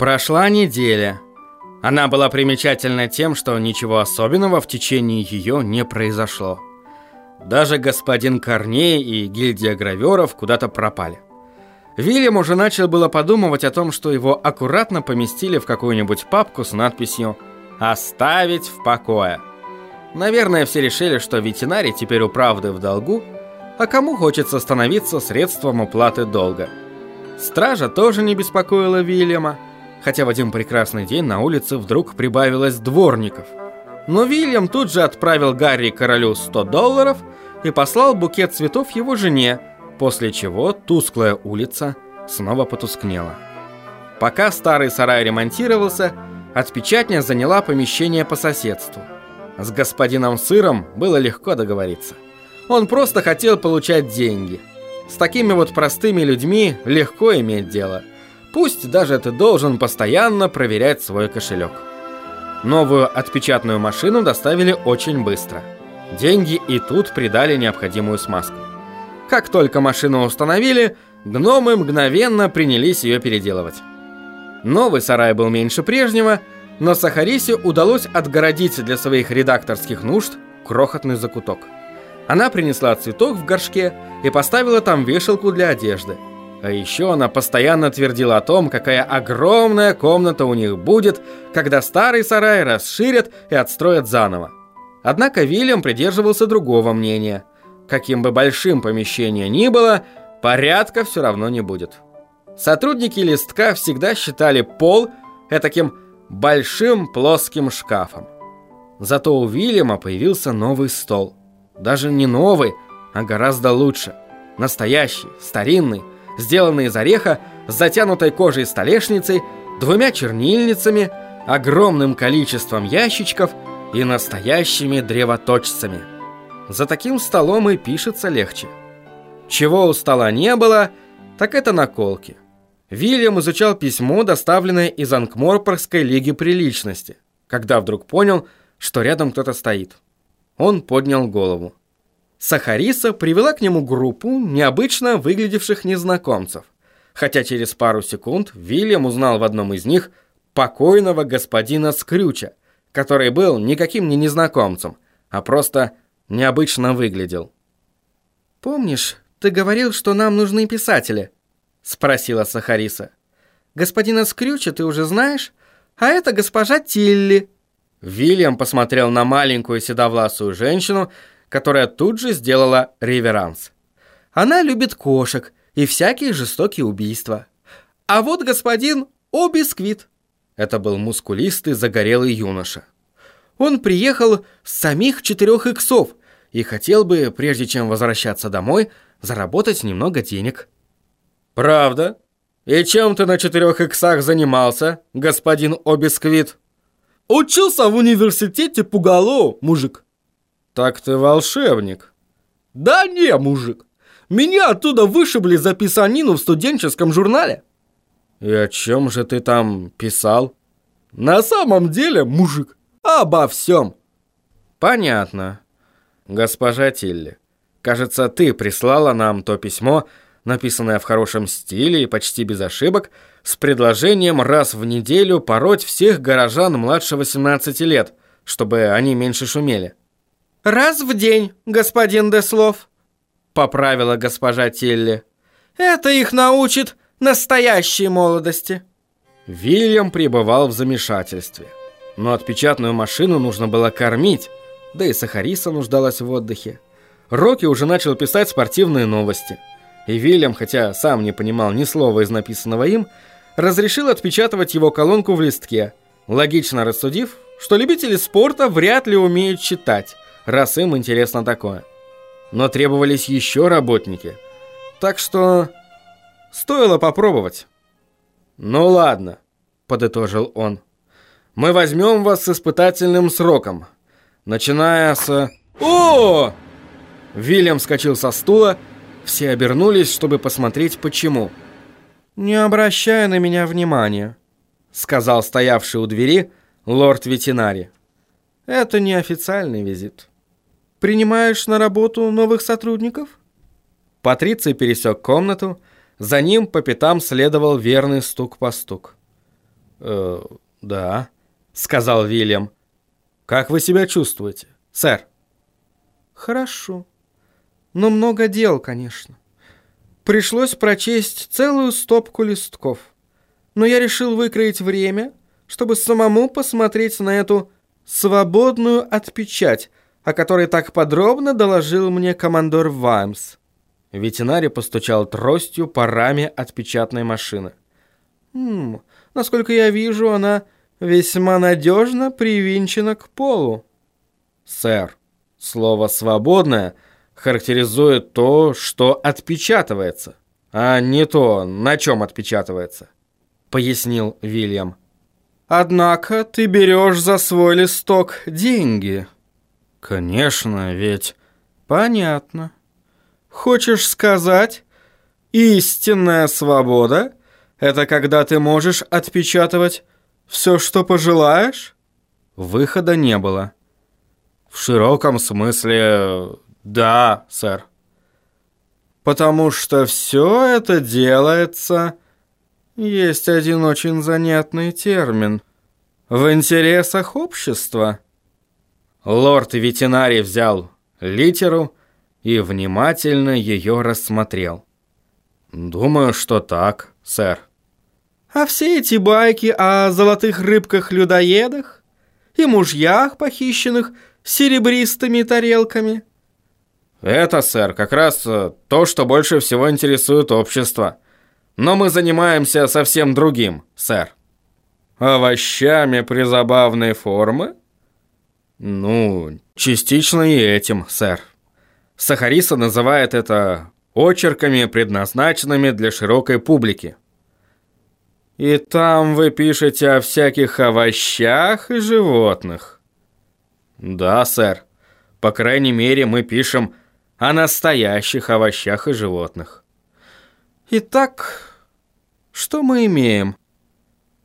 Прошла неделя. Она была примечательна тем, что ничего особенного в течение ее не произошло. Даже господин Корней и гильдия граверов куда-то пропали. Вильям уже начал было подумывать о том, что его аккуратно поместили в какую-нибудь папку с надписью «Оставить в покое». Наверное, все решили, что ветеринарий теперь у правды в долгу, а кому хочется становиться средством уплаты долга. Стража тоже не беспокоила Вильяма, хотя в один прекрасный день на улице вдруг прибавилось дворников. Но Вильям тут же отправил Гарри королю 100 долларов и послал букет цветов его жене, после чего тусклая улица снова потускнела. Пока старый сарай ремонтировался, отпечатня заняла помещение по соседству. С господином Сыром было легко договориться. Он просто хотел получать деньги. С такими вот простыми людьми легко иметь дело. Пусть даже ты должен постоянно проверять свой кошелек. Новую отпечатную машину доставили очень быстро. Деньги и тут придали необходимую смазку. Как только машину установили, гномы мгновенно принялись ее переделывать. Новый сарай был меньше прежнего, но Сахарисе удалось отгородить для своих редакторских нужд крохотный закуток. Она принесла цветок в горшке и поставила там вешалку для одежды. А еще она постоянно твердила о том, какая огромная комната у них будет, когда старый сарай расширят и отстроят заново. Однако Вильям придерживался другого мнения. Каким бы большим помещение ни было, порядка все равно не будет. Сотрудники листка всегда считали пол таким большим плоским шкафом. Зато у Вильяма появился новый стол. Даже не новый, а гораздо лучше. Настоящий, старинный, сделанный из ореха, с затянутой кожей столешницей, двумя чернильницами, огромным количеством ящичков и настоящими древоточцами. За таким столом и пишется легче. Чего у стола не было, так это наколки. Вильям изучал письмо, доставленное из Анкморпорской лиги приличности, когда вдруг понял, что рядом кто-то стоит. Он поднял голову. Сахариса привела к нему группу необычно выглядевших незнакомцев, хотя через пару секунд Вильям узнал в одном из них покойного господина Скрюча, который был никаким не незнакомцем, а просто необычно выглядел. «Помнишь, ты говорил, что нам нужны писатели?» — спросила Сахариса. «Господина Скрюча ты уже знаешь, а это госпожа Тилли». Вильям посмотрел на маленькую седовласую женщину, которая тут же сделала реверанс. Она любит кошек и всякие жестокие убийства. А вот господин Обисквит. Это был мускулистый загорелый юноша. Он приехал с самих четырех иксов и хотел бы, прежде чем возвращаться домой, заработать немного денег. «Правда? И чем ты на четырех иксах занимался, господин Обисквит?» «Учился в университете Пугало, мужик». «Так ты волшебник». «Да не, мужик. Меня оттуда вышибли за писанину в студенческом журнале». «И о чем же ты там писал?» «На самом деле, мужик, обо всем». «Понятно. Госпожа Тилли, кажется, ты прислала нам то письмо, написанное в хорошем стиле и почти без ошибок, с предложением раз в неделю пороть всех горожан младше 18 лет, чтобы они меньше шумели. «Раз в день, господин Деслов», — поправила госпожа Тилли. «Это их научит настоящей молодости». Вильям пребывал в замешательстве. Но отпечатную машину нужно было кормить, да и Сахариса нуждалась в отдыхе. Рокки уже начал писать спортивные новости. И Вильям, хотя сам не понимал ни слова из написанного им, разрешил отпечатывать его колонку в листке, логично рассудив, что любители спорта вряд ли умеют читать, раз им интересно такое. Но требовались еще работники. Так что стоило попробовать. «Ну ладно», — подытожил он. «Мы возьмем вас с испытательным сроком, начиная с...» «О!» Вильям вскочил со стула, все обернулись, чтобы посмотреть, почему. «Не обращай на меня внимания», — сказал стоявший у двери лорд-ветеринари. «Это не официальный визит». Принимаешь на работу новых сотрудников?» Патриций пересек комнату, за ним по пятам следовал верный стук по стук. Э, да, сказал Вильям. Как вы себя чувствуете, сэр? Хорошо. Но много дел, конечно. Пришлось прочесть целую стопку листков. Но я решил выкроить время, чтобы самому посмотреть на эту свободную от печать, о которой так подробно доложил мне командор Ваймс. Ветеринарий постучал тростью по раме от печатной машины. «Хм, насколько я вижу, она весьма надежно привинчена к полу». «Сэр, слово «свободное» характеризует то, что отпечатывается, а не то, на чем отпечатывается», — пояснил Вильям. «Однако ты берешь за свой листок деньги». «Конечно, ведь...» «Понятно. Хочешь сказать, истинная свобода — это когда ты можешь отпечатывать все, что пожелаешь?» Выхода не было. В широком смысле, да, сэр. Потому что все это делается... Есть один очень занятный термин. В интересах общества. Лорд-ветеринарий взял литеру и внимательно ее рассмотрел. «Думаю, что так, сэр». «А все эти байки о золотых рыбках-людоедах и мужьях, похищенных серебристыми тарелками?» «Это, сэр, как раз э, то, что больше всего интересует общество. Но мы занимаемся совсем другим, сэр». «Овощами призабавной формы?» «Ну, частично и этим, сэр». Сахариса называет это очерками, предназначенными для широкой публики. И там вы пишете о всяких овощах и животных? Да, сэр. По крайней мере, мы пишем о настоящих овощах и животных. Итак, что мы имеем?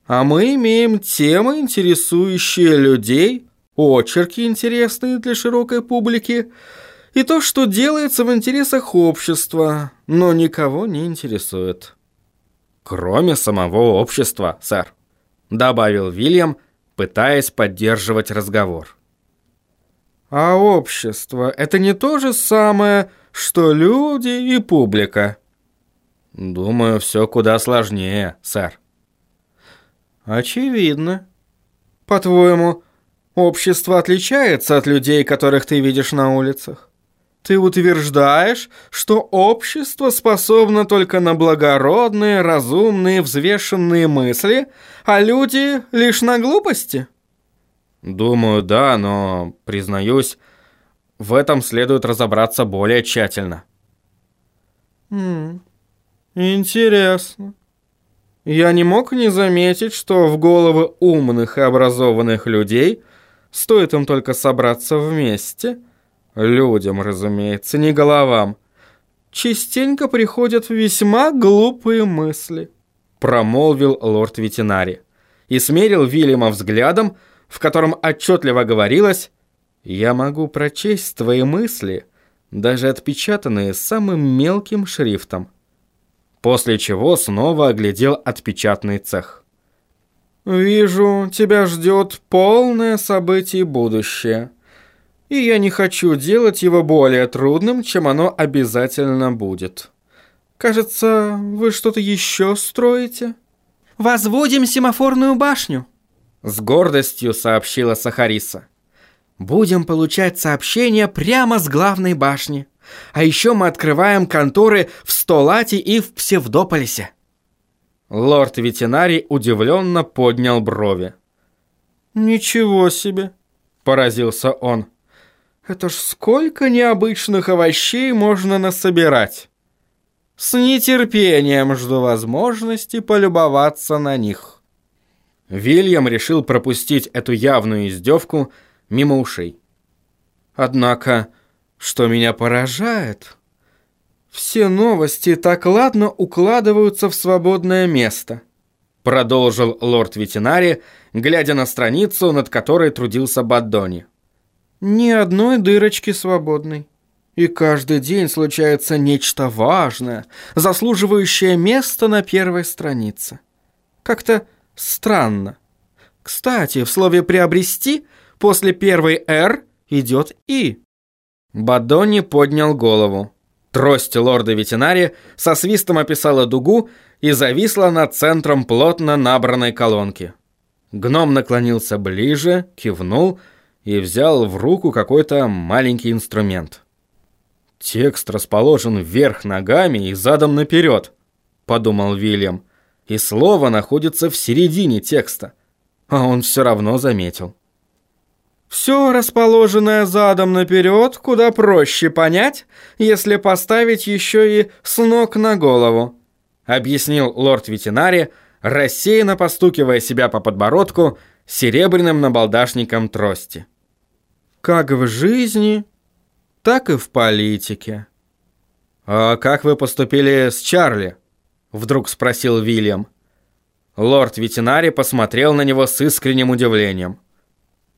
А мы имеем темы, интересующие людей, очерки, интересные для широкой публики, и то, что делается в интересах общества, но никого не интересует. Кроме самого общества, сэр, добавил Вильям, пытаясь поддерживать разговор. А общество – это не то же самое, что люди и публика? Думаю, все куда сложнее, сэр. Очевидно. По-твоему, общество отличается от людей, которых ты видишь на улицах? Ты утверждаешь, что общество способно только на благородные, разумные, взвешенные мысли, а люди лишь на глупости? Думаю, да, но, признаюсь, в этом следует разобраться более тщательно. Хм, интересно. Я не мог не заметить, что в головы умных и образованных людей стоит им только собраться вместе – Людям, разумеется, не головам. Частенько приходят весьма глупые мысли, промолвил лорд ветеринари и смерил Вильяма взглядом, в котором отчетливо говорилось «Я могу прочесть твои мысли, даже отпечатанные самым мелким шрифтом». После чего снова оглядел отпечатный цех. «Вижу, тебя ждет полное событие будущее», и я не хочу делать его более трудным, чем оно обязательно будет. Кажется, вы что-то еще строите? Возводим семафорную башню, с гордостью сообщила Сахариса. Будем получать сообщения прямо с главной башни. А еще мы открываем конторы в Столате и в Псевдополисе. Лорд-ветеринарий удивленно поднял брови. «Ничего себе!» – поразился он. Это ж сколько необычных овощей можно насобирать. С нетерпением жду возможности полюбоваться на них. Вильям решил пропустить эту явную издевку мимо ушей. Однако, что меня поражает, все новости так ладно укладываются в свободное место. Продолжил лорд ветеринари, глядя на страницу, над которой трудился Баддони. Ни одной дырочки свободной. И каждый день случается нечто важное, заслуживающее места на первой странице. Как-то Странно. Кстати, в слове «приобрести» после первой «р» идет «и». Бадони поднял голову. Трость лорда-ветенари со свистом описала дугу и зависла над центром плотно набранной колонки. Гном наклонился ближе, кивнул и взял в руку какой-то маленький инструмент. «Текст расположен вверх ногами и задом наперед», — подумал Вильям, «и слово находится в середине текста, а он все равно заметил». Все расположенное задом наперед куда проще понять, если поставить еще и с ног на голову, объяснил лорд ветенари, рассеянно постукивая себя по подбородку серебряным набалдашником трости. Как в жизни, так и в политике. «А как вы поступили с Чарли?» — вдруг спросил Вильям. Лорд ветенари посмотрел на него с искренним удивлением.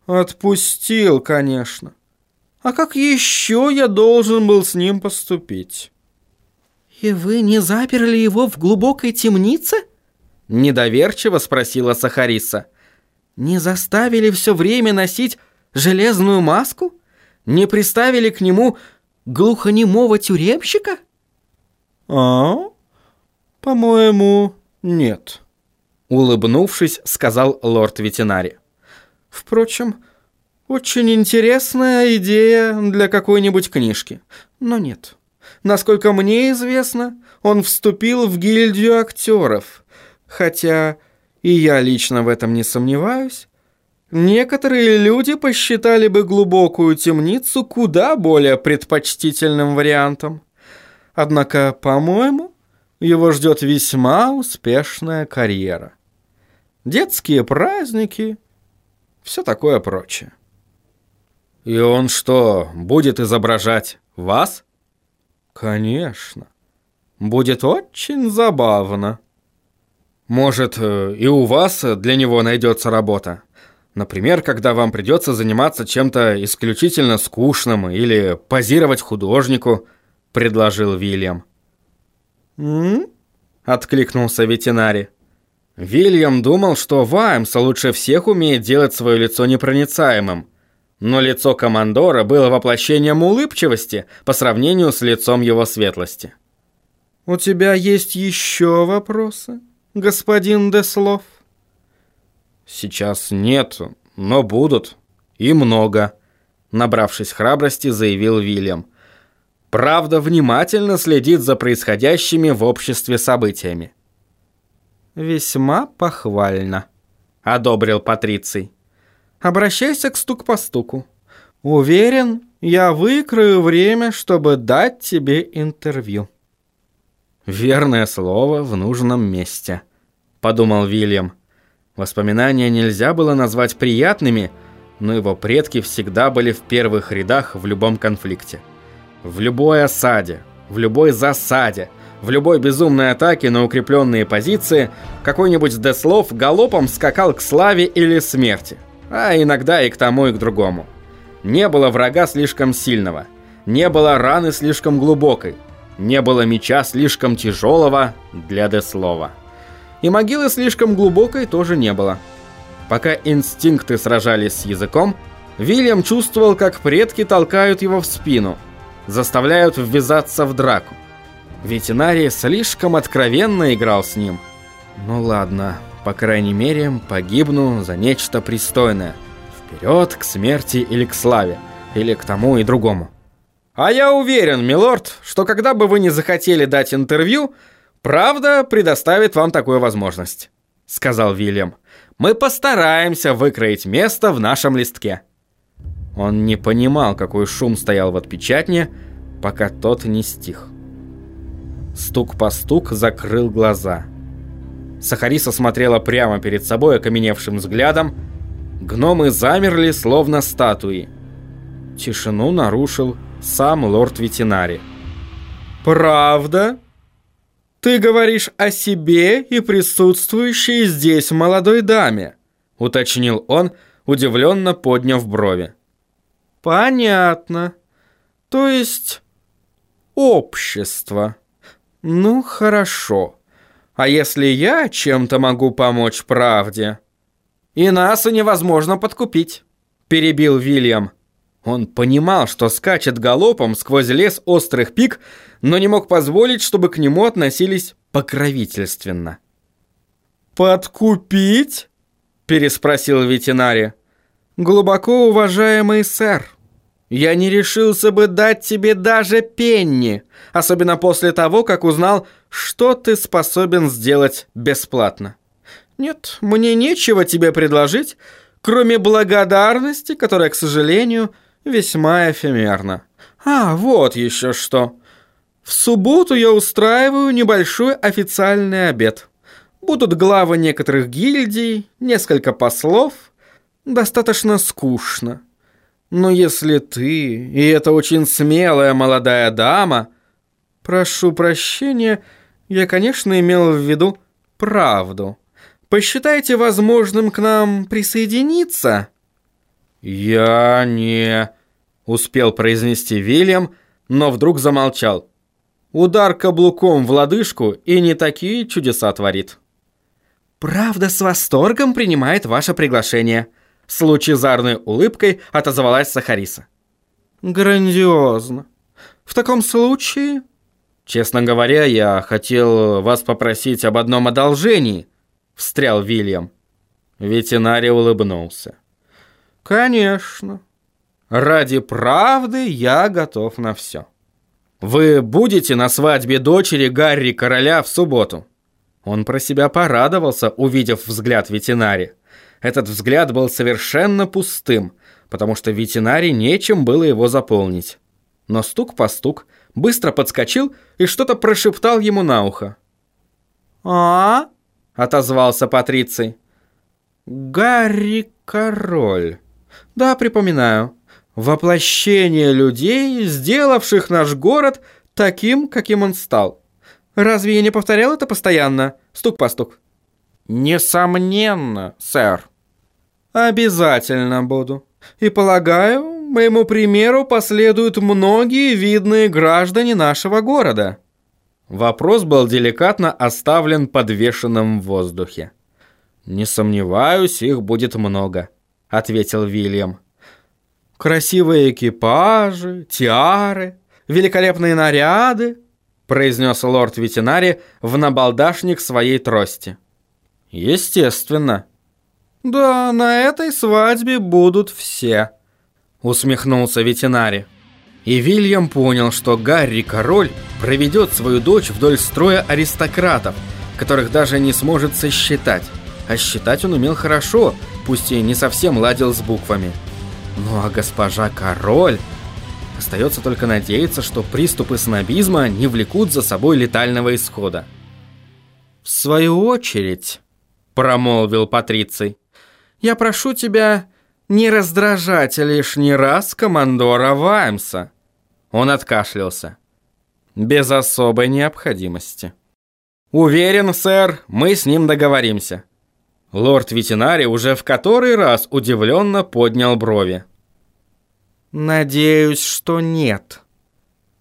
Отпустил, конечно. А как еще я должен был с ним поступить? И вы не заперли его в глубокой темнице? Недоверчиво спросила Сахариса. Не заставили все время носить железную маску? Не приставили к нему глухонемого тюремщика? А? По-моему, нет. Улыбнувшись, сказал лорд-ветеринарий. Впрочем, очень интересная идея для какой-нибудь книжки. Но нет. Насколько мне известно, он вступил в гильдию актеров. Хотя и я лично в этом не сомневаюсь. Некоторые люди посчитали бы глубокую темницу куда более предпочтительным вариантом. Однако, по-моему, его ждет весьма успешная карьера. Детские праздники все такое прочее. И он что, будет изображать вас? Конечно. Будет очень забавно. Может, э, и у вас для него найдется работа? Например, когда вам придется заниматься чем-то исключительно скучным или позировать художнику, предложил Вильям. «М?», откликнулся ветеринарий. Вильям думал, что Ваймс лучше всех умеет делать свое лицо непроницаемым. Но лицо командора было воплощением улыбчивости по сравнению с лицом его светлости. «У тебя есть еще вопросы, господин Деслов?» «Сейчас нет, но будут. И много», — набравшись храбрости, заявил Вильям. «Правда внимательно следит за происходящими в обществе событиями. «Весьма похвально», — одобрил Патриций. «Обращайся к стук по стуку. Уверен, я выкрою время, чтобы дать тебе интервью». «Верное слово в нужном месте», — подумал Вильям. Воспоминания нельзя было назвать приятными, но его предки всегда были в первых рядах в любом конфликте. В любой осаде, в любой засаде, в любой безумной атаке на укрепленные позиции какой-нибудь Деслов галопом скакал к славе или смерти, а иногда и к тому, и к другому. Не было врага слишком сильного, не было раны слишком глубокой, не было меча слишком тяжелого для Деслова. И могилы слишком глубокой тоже не было. Пока инстинкты сражались с языком, Вильям чувствовал, как предки толкают его в спину, заставляют ввязаться в драку. Ветеринарий слишком откровенно играл с ним. Ну ладно, по крайней мере, погибну за нечто пристойное. Вперед к смерти или к славе, или к тому и другому. А я уверен, милорд, что когда бы вы не захотели дать интервью, правда предоставит вам такую возможность, сказал Вильям. Мы постараемся выкроить место в нашем листке. Он не понимал, какой шум стоял в отпечатне, пока тот не стих. Стук по стук закрыл глаза. Сахариса смотрела прямо перед собой окаменевшим взглядом. Гномы замерли, словно статуи. Тишину нарушил сам лорд ветеринари. «Правда? Ты говоришь о себе и присутствующей здесь молодой даме», уточнил он, удивленно подняв брови. «Понятно. То есть общество». «Ну, хорошо. А если я чем-то могу помочь правде? И нас невозможно подкупить, перебил Вильям. Он понимал, что скачет галопом сквозь лес острых пик, но не мог позволить, чтобы к нему относились покровительственно. «Подкупить?» – переспросил ветеринарий. «Глубоко уважаемый сэр, я не решился бы дать тебе даже пенни, особенно после того, как узнал, что ты способен сделать бесплатно. Нет, мне нечего тебе предложить, кроме благодарности, которая, к сожалению, весьма эфемерна. А, вот еще что. В субботу я устраиваю небольшой официальный обед. Будут главы некоторых гильдий, несколько послов. Достаточно скучно. Но если ты, и это очень смелая молодая дама... Прошу прощения, я, конечно, имел в виду правду. Посчитайте возможным к нам присоединиться?» «Я не...» — успел произнести Вильям, но вдруг замолчал. Удар каблуком в лодыжку и не такие чудеса творит. «Правда с восторгом принимает ваше приглашение», с лучезарной улыбкой отозвалась Сахариса. «Грандиозно. В таком случае...» «Честно говоря, я хотел вас попросить об одном одолжении», — встрял Вильям. Ветеринарий улыбнулся. «Конечно. Ради правды я готов на все. Вы будете на свадьбе дочери Гарри Короля в субботу?» Он про себя порадовался, увидев взгляд ветеринария. Этот взгляд был совершенно пустым, потому что ветеринарий нечем было его заполнить. Но стук по стук быстро подскочил и что-то прошептал ему на ухо. «А?» — отозвался Патриций. «Гарри Король. Да, припоминаю. Воплощение людей, сделавших наш город таким, каким он стал. Разве я не повторял это постоянно? Стук по стук». «Несомненно, сэр». «Обязательно буду. И полагаю, моему примеру последуют многие видные граждане нашего города». Вопрос был деликатно оставлен подвешенным в воздухе. «Не сомневаюсь, их будет много», — ответил Вильям. «Красивые экипажи, тиары, великолепные наряды», — произнес лорд-ветеринари в набалдашник своей трости. Естественно. Да, на этой свадьбе будут все. Усмехнулся ветеринари. И Вильям понял, что Гарри Король проведет свою дочь вдоль строя аристократов, которых даже не сможет сосчитать. А считать он умел хорошо, пусть и не совсем ладил с буквами. Ну а госпожа Король... Остается только надеяться, что приступы снобизма не влекут за собой летального исхода. В свою очередь промолвил Патриций. «Я прошу тебя не раздражать лишний раз командора Ваймса». Он откашлялся. «Без особой необходимости». «Уверен, сэр, мы с ним договоримся». Лорд-ветеринарий уже в который раз удивленно поднял брови. «Надеюсь, что нет.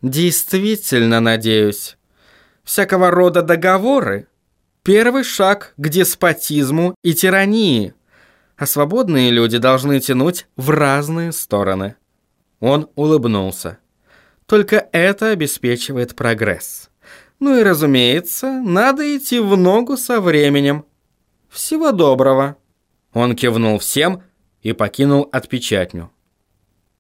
Действительно надеюсь. Всякого рода договоры Первый шаг к деспотизму и тирании, а свободные люди должны тянуть в разные стороны. Он улыбнулся. Только это обеспечивает прогресс. Ну и, разумеется, надо идти в ногу со временем. Всего доброго. Он кивнул всем и покинул отпечатню.